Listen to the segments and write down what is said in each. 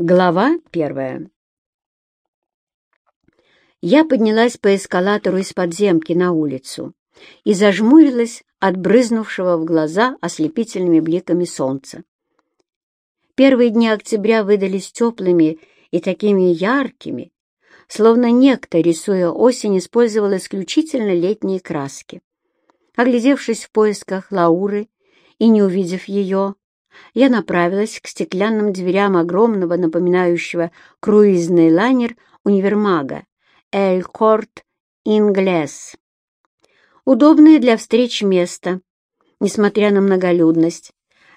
Глава первая Я поднялась по эскалатору из подземки на улицу и зажмурилась от брызнувшего в глаза ослепительными бликами солнца. Первые дни октября выдались теплыми и такими яркими, словно некто, рисуя осень, использовал исключительно летние краски. Оглядевшись в поисках Лауры и не увидев ее, я направилась к стеклянным дверям огромного, напоминающего круизный лайнер универмага «Эль Корт Инглес». Удобное для встреч место, несмотря на многолюдность.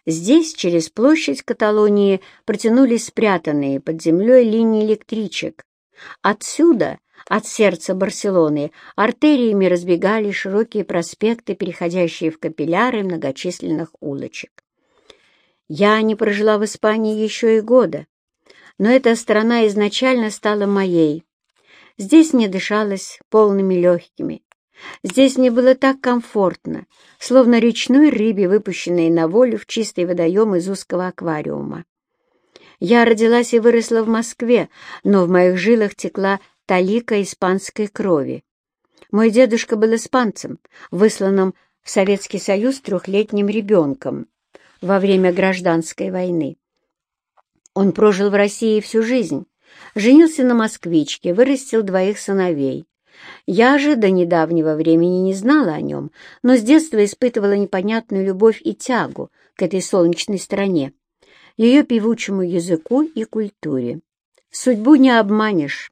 Здесь, через площадь Каталонии, протянулись спрятанные под землей линии электричек. Отсюда, от сердца Барселоны, артериями разбегали широкие проспекты, переходящие в капилляры многочисленных улочек. Я не прожила в Испании еще и года, но эта страна изначально стала моей. Здесь мне дышалось полными легкими. Здесь мне было так комфортно, словно речной рыбе, выпущенной на волю в чистый водоем из узкого аквариума. Я родилась и выросла в Москве, но в моих жилах текла талика испанской крови. Мой дедушка был испанцем, высланным в Советский Союз трехлетним ребенком во время гражданской войны. Он прожил в России всю жизнь, женился на москвичке, вырастил двоих сыновей. Я же до недавнего времени не знала о нем, но с детства испытывала непонятную любовь и тягу к этой солнечной стране, ее певучему языку и культуре. Судьбу не обманешь.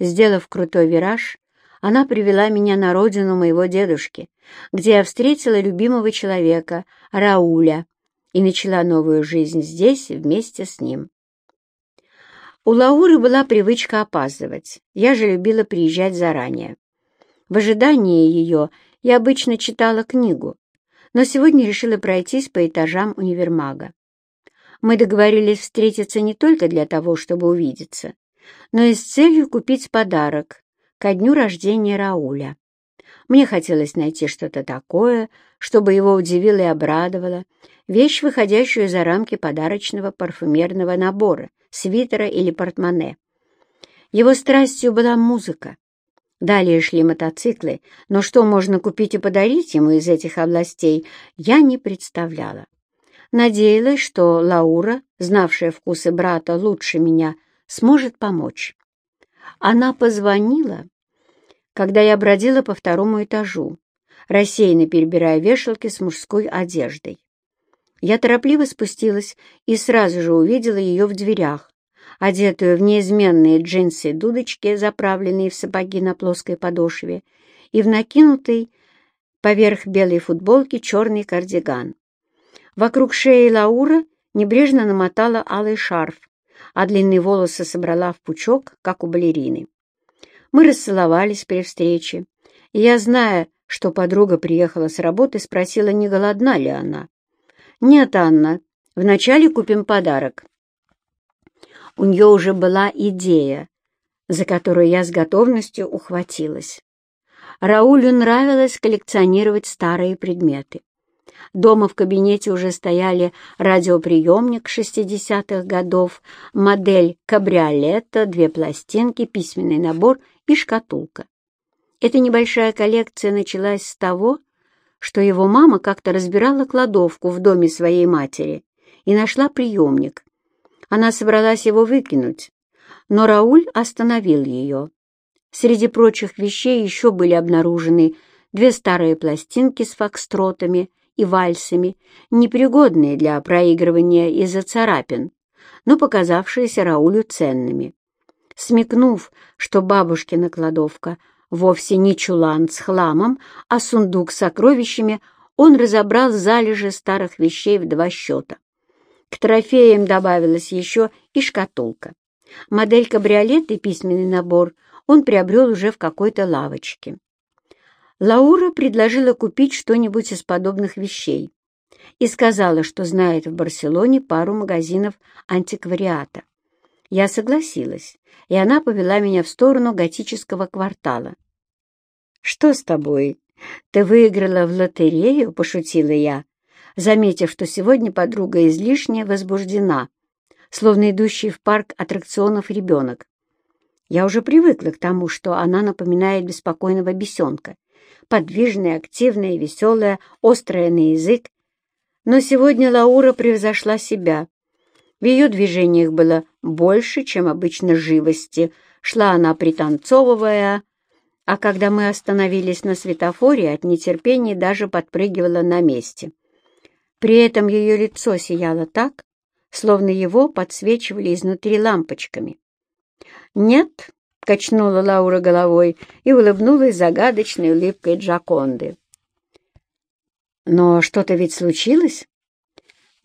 Сделав крутой вираж, она привела меня на родину моего дедушки, где я встретила любимого человека, Рауля, и начала новую жизнь здесь вместе с ним. У Лауры была привычка опаздывать, я же любила приезжать заранее. В ожидании ее я обычно читала книгу, но сегодня решила пройтись по этажам универмага. Мы договорились встретиться не только для того, чтобы увидеться, но и с целью купить подарок ко дню рождения Рауля. Мне хотелось найти что-то такое, чтобы его удивило и обрадовало, вещь, выходящую за рамки подарочного парфюмерного набора, свитера или портмоне. Его страстью была музыка. Далее шли мотоциклы, но что можно купить и подарить ему из этих областей, я не представляла. Надеялась, что Лаура, знавшая вкусы брата лучше меня, сможет помочь. Она позвонила когда я бродила по второму этажу, рассеянно перебирая вешалки с мужской одеждой. Я торопливо спустилась и сразу же увидела ее в дверях, одетую в неизменные джинсы-дудочки, заправленные в сапоги на плоской подошве, и в накинутый поверх белой футболки черный кардиган. Вокруг шеи Лаура небрежно намотала алый шарф, а длинные волосы собрала в пучок, как у балерины. Мы расцеловались при встрече, и я, зная, что подруга приехала с работы, спросила, не голодна ли она. «Нет, Анна, вначале купим подарок». У нее уже была идея, за которую я с готовностью ухватилась. Раулю нравилось коллекционировать старые предметы. Дома в кабинете уже стояли радиоприемник 60-х годов, модель кабриолета, две пластинки, письменный набор и шкатулка. Эта небольшая коллекция началась с того, что его мама как-то разбирала кладовку в доме своей матери и нашла приемник. Она собралась его выкинуть, но Рауль остановил ее. Среди прочих вещей еще были обнаружены две старые пластинки с фокстротами и вальсами, непригодные для проигрывания из-за царапин, но показавшиеся Раулю ценными. Смекнув, что бабушкина кладовка вовсе не чулан с хламом, а сундук с сокровищами, он разобрал залежи старых вещей в два счета. К трофеям добавилась еще и шкатулка. Модель кабриолет и письменный набор он приобрел уже в какой-то лавочке. Лаура предложила купить что-нибудь из подобных вещей и сказала, что знает в Барселоне пару магазинов антиквариата. Я согласилась, и она повела меня в сторону готического квартала. «Что с тобой? Ты выиграла в лотерею?» — пошутила я, заметив, что сегодня подруга излишне возбуждена. словно идущий в парк аттракционов ребенок. Я уже привыкла к тому, что она напоминает беспокойного бесенка. Подвижная, активная, веселая, острая на язык. Но сегодня Лаура превзошла себя. В ее движениях было больше, чем обычно живости. Шла она пританцовывая, а когда мы остановились на светофоре, от нетерпения даже подпрыгивала на месте. При этом ее лицо сияло так, словно его подсвечивали изнутри лампочками. «Нет», — качнула Лаура головой и улыбнулась загадочной улыбкой Джаконды. «Но что-то ведь случилось?»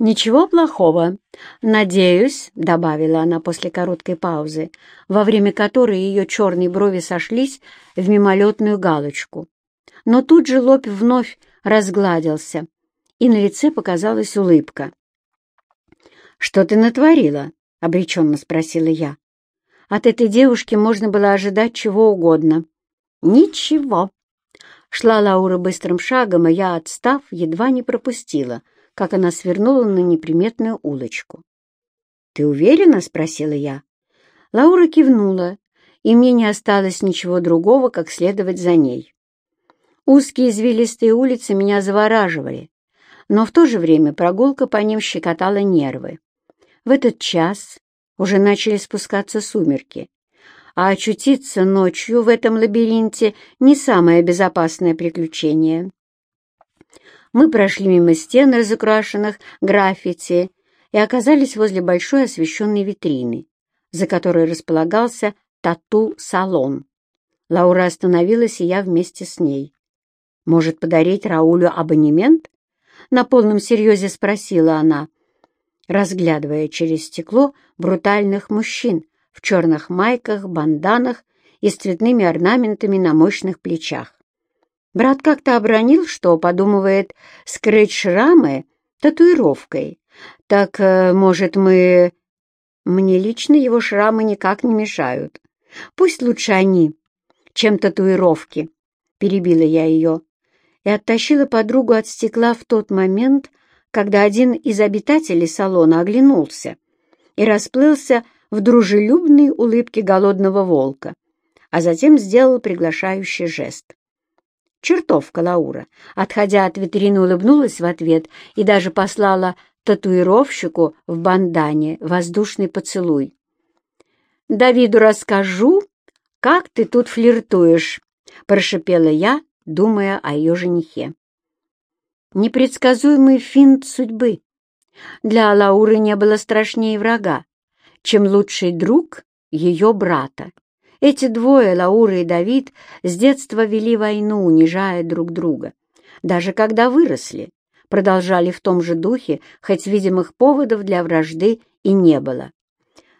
«Ничего плохого. Надеюсь», — добавила она после короткой паузы, во время которой ее черные брови сошлись в мимолетную галочку. Но тут же лоб вновь разгладился, и на лице показалась улыбка. «Что ты натворила?» — обреченно спросила я. От этой девушки можно было ожидать чего угодно. «Ничего». Шла Лаура быстрым шагом, а я, отстав, едва не пропустила, как она свернула на неприметную улочку. «Ты уверена?» — спросила я. Лаура кивнула, и мне не осталось ничего другого, как следовать за ней. Узкие извилистые улицы меня завораживали, но в то же время прогулка по ним щекотала нервы. В этот час уже начали спускаться сумерки, а очутиться ночью в этом лабиринте не самое безопасное приключение. Мы прошли мимо стен, разукрашенных граффити, и оказались возле большой освещенной витрины, за которой располагался тату-салон. Лаура остановилась, и я вместе с ней. «Может, подарить Раулю абонемент?» На полном серьезе спросила она, разглядывая через стекло брутальных мужчин в черных майках, банданах и с цветными орнаментами на мощных плечах. Брат как-то обронил, что подумывает скрыть шрамы татуировкой. Так, э, может, мы... Мне лично его шрамы никак не мешают. Пусть лучше они, чем татуировки, — перебила я ее и оттащила подругу от стекла в тот момент, когда один из обитателей салона оглянулся и расплылся в дружелюбной улыбке голодного волка, а затем сделал приглашающий жест. Чертовка Лаура, отходя от витрины, улыбнулась в ответ и даже послала татуировщику в бандане воздушный поцелуй. «Давиду расскажу, как ты тут флиртуешь», — прошипела я, думая о ее женихе непредсказуемый финт судьбы. Для Лауры не было страшнее врага, чем лучший друг ее брата. Эти двое, Лаура и Давид, с детства вели войну, унижая друг друга. Даже когда выросли, продолжали в том же духе, хоть видимых поводов для вражды и не было.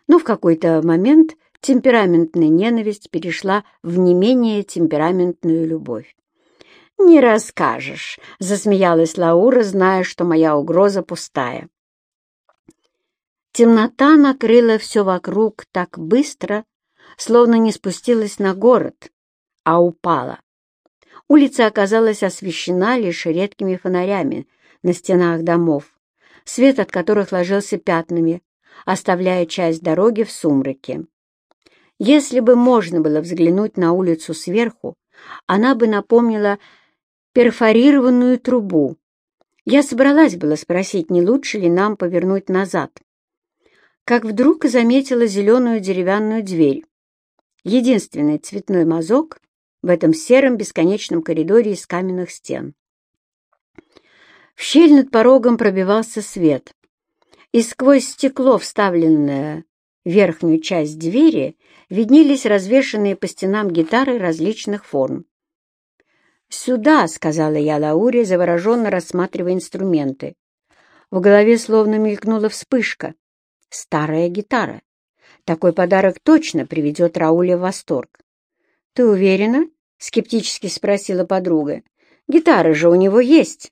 Но в какой-то момент темпераментная ненависть перешла в не менее темпераментную любовь. «Не расскажешь», — засмеялась Лаура, зная, что моя угроза пустая. Темнота накрыла все вокруг так быстро, словно не спустилась на город, а упала. Улица оказалась освещена лишь редкими фонарями на стенах домов, свет от которых ложился пятнами, оставляя часть дороги в сумраке. Если бы можно было взглянуть на улицу сверху, она бы напомнила перфорированную трубу. Я собралась было спросить, не лучше ли нам повернуть назад, как вдруг заметила зеленую деревянную дверь. Единственный цветной мазок в этом сером бесконечном коридоре из каменных стен. В щель над порогом пробивался свет, и сквозь стекло, вставленное в верхнюю часть двери, виднелись развешанные по стенам гитары различных форм. «Сюда!» — сказала я Лауре, завороженно рассматривая инструменты. В голове словно мелькнула вспышка. Старая гитара. Такой подарок точно приведет Рауля в восторг. «Ты уверена?» — скептически спросила подруга. «Гитара же у него есть».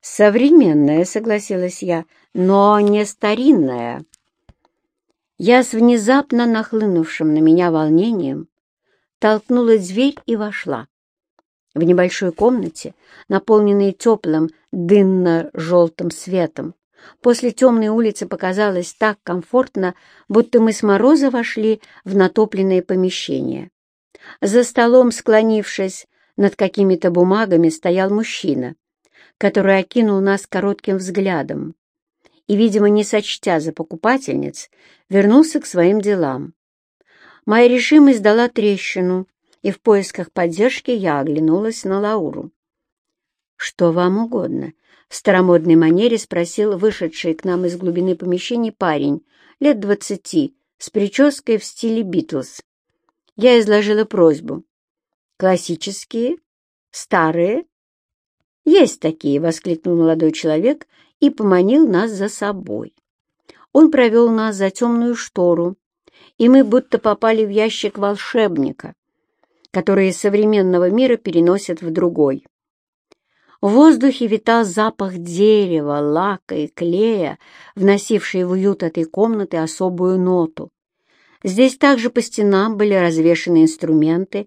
«Современная», — согласилась я, — «но не старинная». Я с внезапно нахлынувшим на меня волнением толкнула дверь и вошла. В небольшой комнате, наполненной теплым дынно-желтым светом, После темной улицы показалось так комфортно, будто мы с мороза вошли в натопленное помещение. За столом, склонившись над какими-то бумагами, стоял мужчина, который окинул нас коротким взглядом и, видимо, не сочтя за покупательниц, вернулся к своим делам. Моя решимость дала трещину, и в поисках поддержки я оглянулась на Лауру. «Что вам угодно?» — в старомодной манере спросил вышедший к нам из глубины помещения парень, лет двадцати, с прической в стиле Битлз. Я изложила просьбу. «Классические? Старые?» «Есть такие!» — воскликнул молодой человек и поманил нас за собой. Он провел нас за темную штору, и мы будто попали в ящик волшебника, который из современного мира переносят в другой. В воздухе витал запах дерева, лака и клея, вносивший в уют этой комнаты особую ноту. Здесь также по стенам были развешаны инструменты,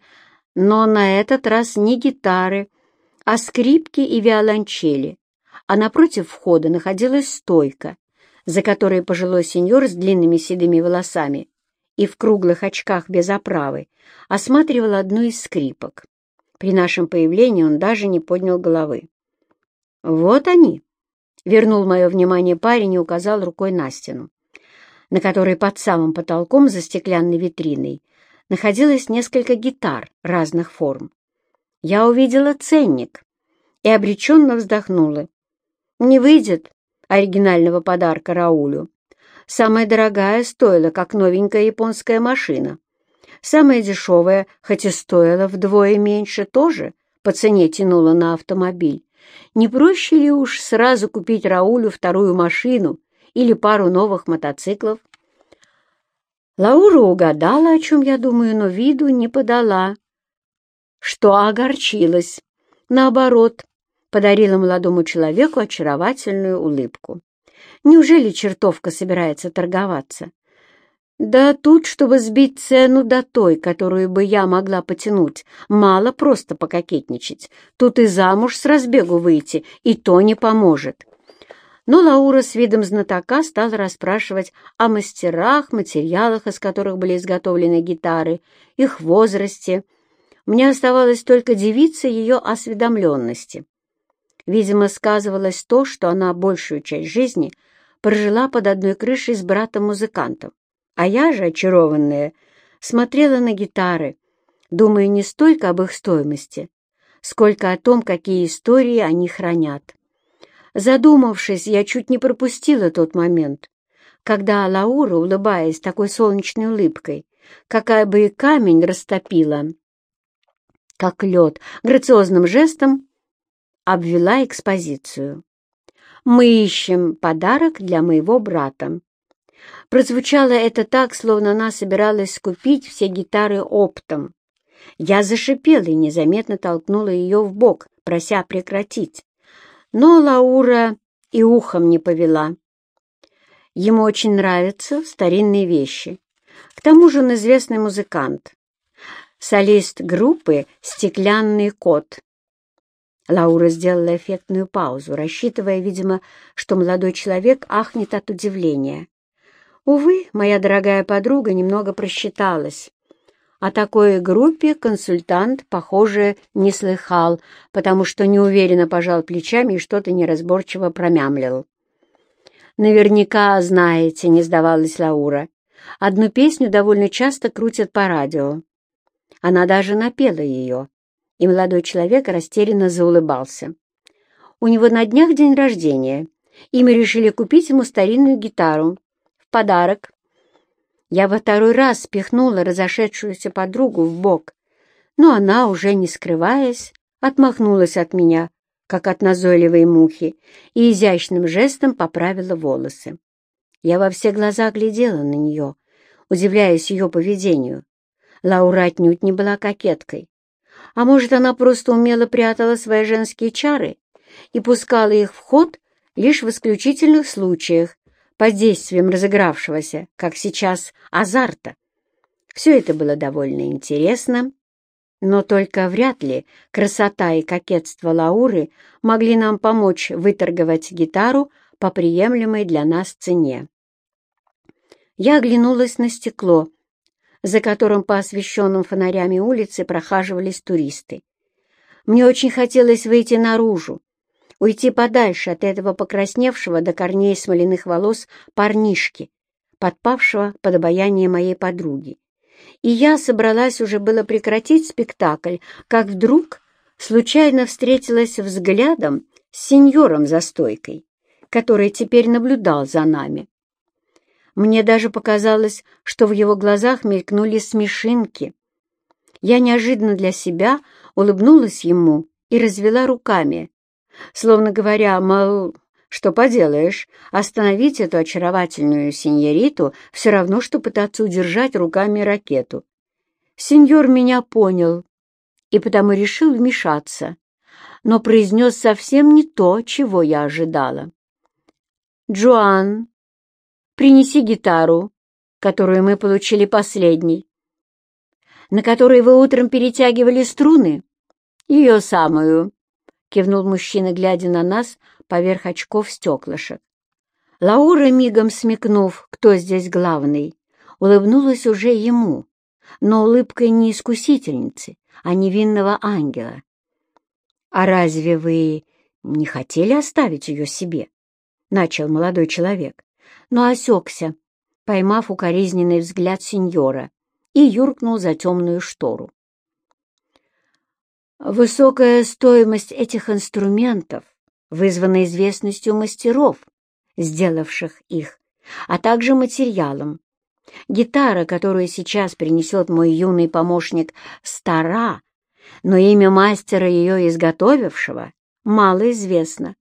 но на этот раз не гитары, а скрипки и виолончели, а напротив входа находилась стойка, за которой пожилой сеньор с длинными седыми волосами и в круглых очках без оправы осматривал одну из скрипок. При нашем появлении он даже не поднял головы. «Вот они!» — вернул мое внимание парень и указал рукой на стену, на которой под самым потолком за стеклянной витриной находилось несколько гитар разных форм. Я увидела ценник и обреченно вздохнула. Не выйдет оригинального подарка Раулю. Самая дорогая стоила, как новенькая японская машина. Самая дешевая, хоть и стоила вдвое меньше, тоже по цене тянула на автомобиль. Не проще ли уж сразу купить Раулю вторую машину или пару новых мотоциклов? Лаура угадала, о чем я думаю, но виду не подала, что огорчилась. Наоборот, подарила молодому человеку очаровательную улыбку. Неужели чертовка собирается торговаться? Да тут, чтобы сбить цену до той, которую бы я могла потянуть, мало просто пококетничать. Тут и замуж с разбегу выйти, и то не поможет. Но Лаура с видом знатока стала расспрашивать о мастерах, материалах, из которых были изготовлены гитары, их возрасте. Мне оставалось только дивиться ее осведомленности. Видимо, сказывалось то, что она большую часть жизни прожила под одной крышей с братом-музыкантом. А я же, очарованная, смотрела на гитары, думая не столько об их стоимости, сколько о том, какие истории они хранят. Задумавшись, я чуть не пропустила тот момент, когда Лаура, улыбаясь такой солнечной улыбкой, какая бы и камень растопила, как лед, грациозным жестом обвела экспозицию. «Мы ищем подарок для моего брата. Прозвучало это так, словно она собиралась скупить все гитары оптом. Я зашипела и незаметно толкнула ее в бок, прося прекратить. Но Лаура и ухом не повела. Ему очень нравятся старинные вещи. К тому же он известный музыкант. Солист группы «Стеклянный кот». Лаура сделала эффектную паузу, рассчитывая, видимо, что молодой человек ахнет от удивления. Увы, моя дорогая подруга немного просчиталась. О такой группе консультант, похоже, не слыхал, потому что неуверенно пожал плечами и что-то неразборчиво промямлил. «Наверняка знаете», — не сдавалась Лаура. «Одну песню довольно часто крутят по радио». Она даже напела ее, и молодой человек растерянно заулыбался. «У него на днях день рождения, и мы решили купить ему старинную гитару, подарок. Я во второй раз спихнула разошедшуюся подругу в бок, но она, уже не скрываясь, отмахнулась от меня, как от назойливой мухи, и изящным жестом поправила волосы. Я во все глаза глядела на нее, удивляясь ее поведению. Лаура отнюдь не была кокеткой. А может, она просто умело прятала свои женские чары и пускала их в ход лишь в исключительных случаях, под действием разыгравшегося, как сейчас, азарта. Все это было довольно интересно, но только вряд ли красота и кокетство Лауры могли нам помочь выторговать гитару по приемлемой для нас цене. Я оглянулась на стекло, за которым по освещенным фонарями улице прохаживались туристы. Мне очень хотелось выйти наружу, уйти подальше от этого покрасневшего до корней смоляных волос парнишки, подпавшего под обаяние моей подруги. И я собралась уже было прекратить спектакль, как вдруг случайно встретилась взглядом с сеньором за стойкой, который теперь наблюдал за нами. Мне даже показалось, что в его глазах мелькнули смешинки. Я неожиданно для себя улыбнулась ему и развела руками, словно говоря, мол, что поделаешь, остановить эту очаровательную сеньориту все равно, что пытаться удержать руками ракету. Сеньор меня понял и потому решил вмешаться, но произнес совсем не то, чего я ожидала. «Джоан, принеси гитару, которую мы получили последней, на которой вы утром перетягивали струны, ее самую», — кивнул мужчина, глядя на нас поверх очков стеклышек. Лаура, мигом смекнув, кто здесь главный, улыбнулась уже ему, но улыбкой не искусительницы, а невинного ангела. «А разве вы не хотели оставить ее себе?» — начал молодой человек, но осекся, поймав укоризненный взгляд сеньора, и юркнул за темную штору. Высокая стоимость этих инструментов вызвано известностью мастеров, сделавших их, а также материалом. Гитара, которую сейчас принесет мой юный помощник, стара, но имя мастера ее изготовившего мало известно,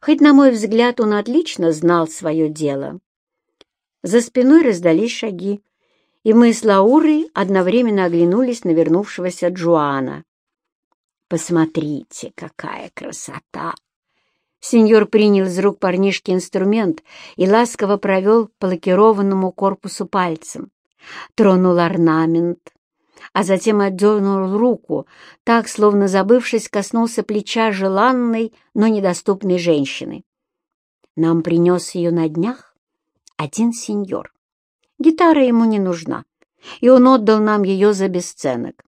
хоть, на мой взгляд, он отлично знал свое дело. За спиной раздались шаги, и мы с Лаурой одновременно оглянулись на вернувшегося Джоана. «Посмотрите, какая красота!» Сеньор принял из рук парнишки инструмент и ласково провел по лакированному корпусу пальцем. Тронул орнамент, а затем отдернул руку, так, словно забывшись, коснулся плеча желанной, но недоступной женщины. Нам принес ее на днях один сеньор. Гитара ему не нужна, и он отдал нам ее за бесценок.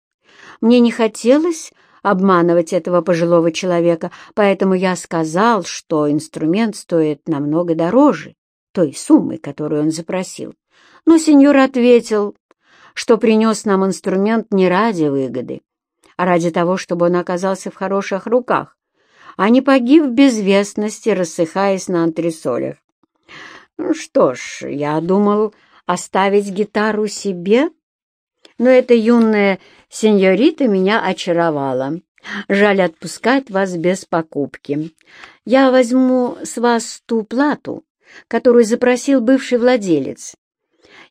Мне не хотелось обманывать этого пожилого человека, поэтому я сказал, что инструмент стоит намного дороже той суммы, которую он запросил. Но сеньор ответил, что принес нам инструмент не ради выгоды, а ради того, чтобы он оказался в хороших руках, а не погиб в безвестности, рассыхаясь на антресолях. Что ж, я думал оставить гитару себе, но эта юная сеньорита меня очаровала. Жаль отпускать вас без покупки. Я возьму с вас ту плату, которую запросил бывший владелец,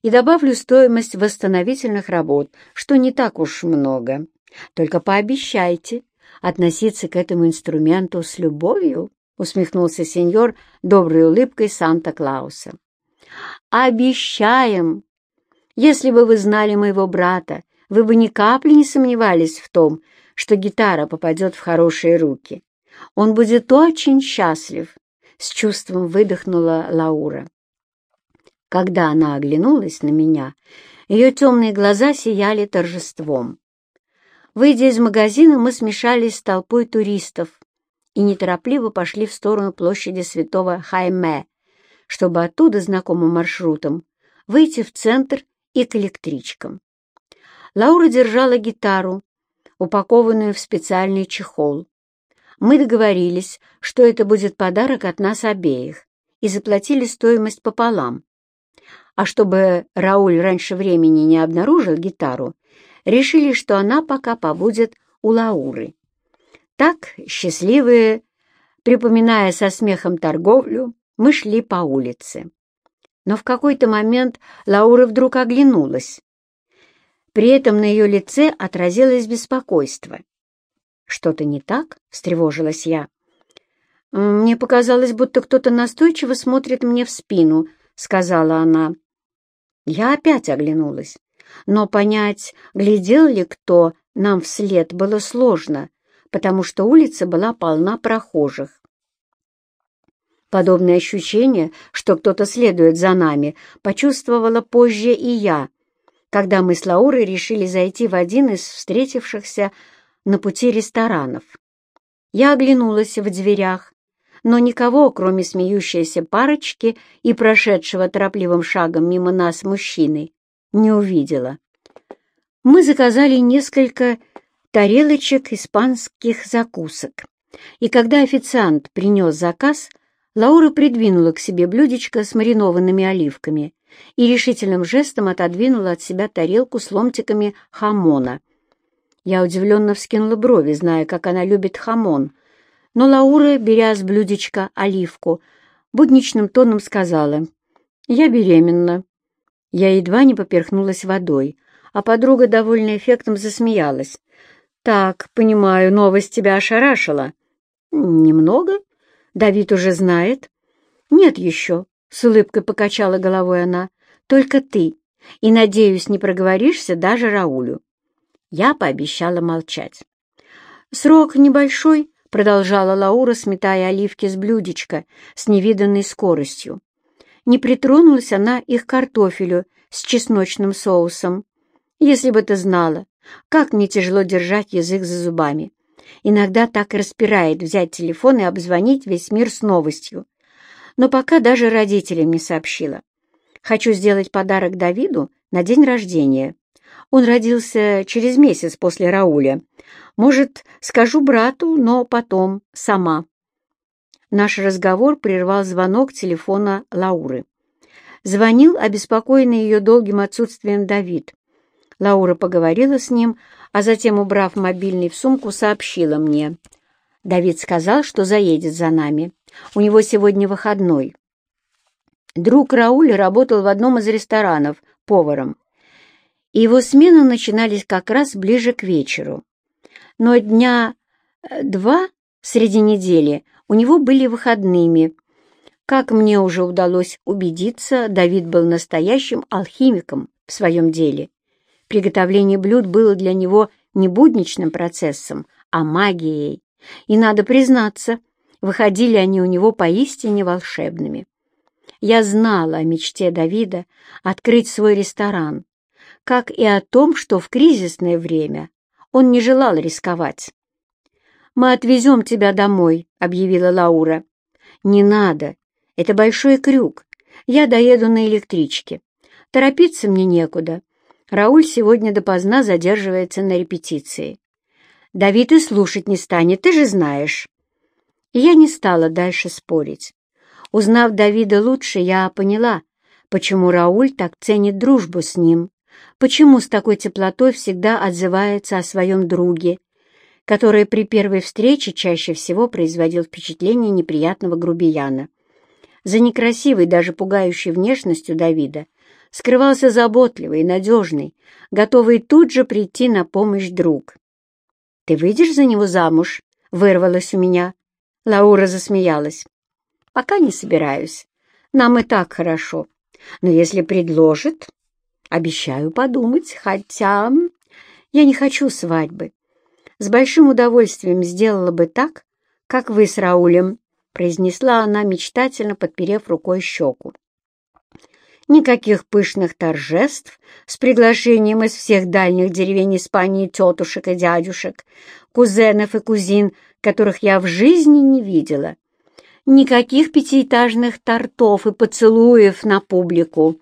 и добавлю стоимость восстановительных работ, что не так уж много. Только пообещайте относиться к этому инструменту с любовью, усмехнулся сеньор доброй улыбкой Санта-Клауса. «Обещаем! Если бы вы знали моего брата, вы бы ни капли не сомневались в том, что гитара попадет в хорошие руки. Он будет очень счастлив», — с чувством выдохнула Лаура. Когда она оглянулась на меня, ее темные глаза сияли торжеством. Выйдя из магазина, мы смешались с толпой туристов и неторопливо пошли в сторону площади Святого Хайме, чтобы оттуда знакомым маршрутом выйти в центр и к электричкам. Лаура держала гитару, упакованную в специальный чехол. Мы договорились, что это будет подарок от нас обеих, и заплатили стоимость пополам. А чтобы Рауль раньше времени не обнаружил гитару, решили, что она пока побудет у Лауры. Так, счастливые, припоминая со смехом торговлю, мы шли по улице. Но в какой-то момент Лаура вдруг оглянулась. При этом на ее лице отразилось беспокойство. «Что-то не так?» — встревожилась я. «Мне показалось, будто кто-то настойчиво смотрит мне в спину», — сказала она. Я опять оглянулась, но понять, глядел ли кто нам вслед, было сложно, потому что улица была полна прохожих. Подобное ощущение, что кто-то следует за нами, почувствовала позже и я, когда мы с Лаурой решили зайти в один из встретившихся на пути ресторанов. Я оглянулась в дверях, но никого, кроме смеющейся парочки и прошедшего торопливым шагом мимо нас мужчины, не увидела. Мы заказали несколько тарелочек испанских закусок, и когда официант принес заказ, Лаура придвинула к себе блюдечко с маринованными оливками и решительным жестом отодвинула от себя тарелку с ломтиками хамона. Я удивленно вскинула брови, зная, как она любит хамон, но Лаура, беря с блюдечка оливку, будничным тоном сказала, «Я беременна». Я едва не поперхнулась водой, а подруга довольно эффектом засмеялась. «Так, понимаю, новость тебя ошарашила». «Немного?» Давид уже знает?» «Нет еще», — с улыбкой покачала головой она. «Только ты. И, надеюсь, не проговоришься даже Раулю». Я пообещала молчать. «Срок небольшой», — продолжала Лаура, сметая оливки с блюдечка с невиданной скоростью. Не притронулась она их картофелю с чесночным соусом. Если бы ты знала, как мне тяжело держать язык за зубами. Иногда так и распирает взять телефон и обзвонить весь мир с новостью. Но пока даже родителям не сообщила. Хочу сделать подарок Давиду на день рождения. Он родился через месяц после Рауля. Может, скажу брату, но потом сама. Наш разговор прервал звонок телефона Лауры. Звонил обеспокоенный ее долгим отсутствием Давид. Лаура поговорила с ним, а затем, убрав мобильный в сумку, сообщила мне. Давид сказал, что заедет за нами. У него сегодня выходной. Друг Рауля работал в одном из ресторанов поваром, и его смены начинались как раз ближе к вечеру. Но дня э, два среди недели у него были выходными. Как мне уже удалось убедиться, Давид был настоящим алхимиком в своем деле Приготовление блюд было для него не будничным процессом, а магией. И, надо признаться, выходили они у него поистине волшебными. Я знала о мечте Давида открыть свой ресторан, как и о том, что в кризисное время он не желал рисковать. «Мы отвезем тебя домой», — объявила Лаура. «Не надо. Это большой крюк. Я доеду на электричке. Торопиться мне некуда. Рауль сегодня допоздна задерживается на репетиции. Давид и слушать не станет, ты же знаешь. И я не стала дальше спорить. Узнав Давида лучше, я поняла, почему Рауль так ценит дружбу с ним, почему с такой теплотой всегда отзывается о своем друге, который при первой встрече чаще всего производил впечатление неприятного грубияна. За некрасивой, даже пугающей внешностью Давида скрывался заботливый, надежный, готовый тут же прийти на помощь друг. «Ты выйдешь за него замуж?» — вырвалось у меня. Лаура засмеялась. «Пока не собираюсь. Нам и так хорошо. Но если предложит, обещаю подумать, хотя я не хочу свадьбы. С большим удовольствием сделала бы так, как вы с Раулем», — произнесла она, мечтательно подперев рукой щеку. Никаких пышных торжеств с приглашением из всех дальних деревень Испании тетушек и дядюшек, кузенов и кузин, которых я в жизни не видела. Никаких пятиэтажных тортов и поцелуев на публику.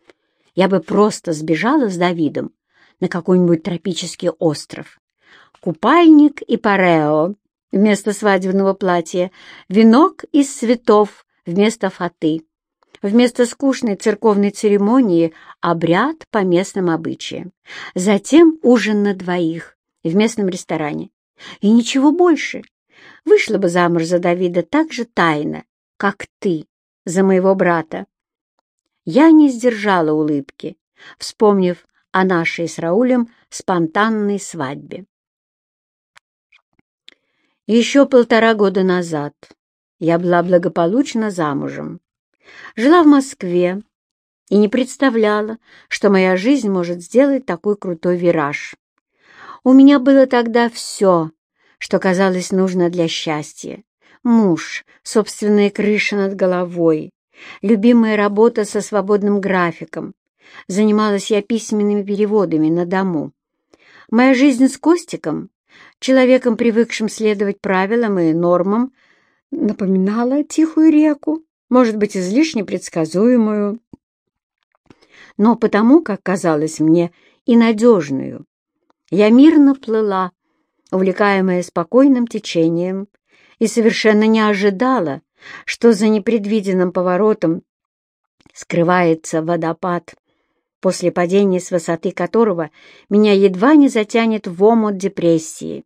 Я бы просто сбежала с Давидом на какой-нибудь тропический остров. Купальник и парео вместо свадебного платья, венок из цветов вместо фаты. Вместо скучной церковной церемонии обряд по местным обычаям. Затем ужин на двоих в местном ресторане. И ничего больше. Вышла бы замуж за Давида так же тайно, как ты за моего брата. Я не сдержала улыбки, вспомнив о нашей с Раулем спонтанной свадьбе. Еще полтора года назад я была благополучно замужем Жила в Москве и не представляла, что моя жизнь может сделать такой крутой вираж. У меня было тогда все, что казалось нужно для счастья. Муж, собственная крыша над головой, любимая работа со свободным графиком. Занималась я письменными переводами на дому. Моя жизнь с Костиком, человеком, привыкшим следовать правилам и нормам, напоминала тихую реку, может быть, излишне предсказуемую, но потому, как казалось мне, и надежную. Я мирно плыла, увлекаемая спокойным течением, и совершенно не ожидала, что за непредвиденным поворотом скрывается водопад, после падения с высоты которого меня едва не затянет в омут депрессии.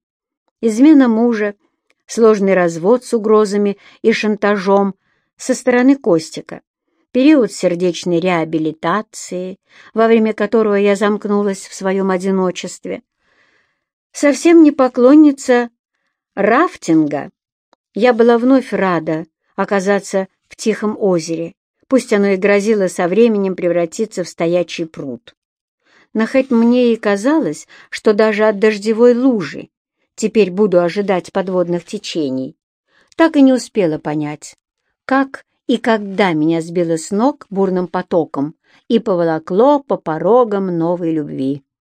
Измена мужа, сложный развод с угрозами и шантажом со стороны Костика, период сердечной реабилитации, во время которого я замкнулась в своем одиночестве. Совсем не поклонница рафтинга. Я была вновь рада оказаться в Тихом озере, пусть оно и грозило со временем превратиться в стоячий пруд. Но хоть мне и казалось, что даже от дождевой лужи теперь буду ожидать подводных течений, так и не успела понять, как и когда меня сбило с ног бурным потоком и поволокло по порогам новой любви.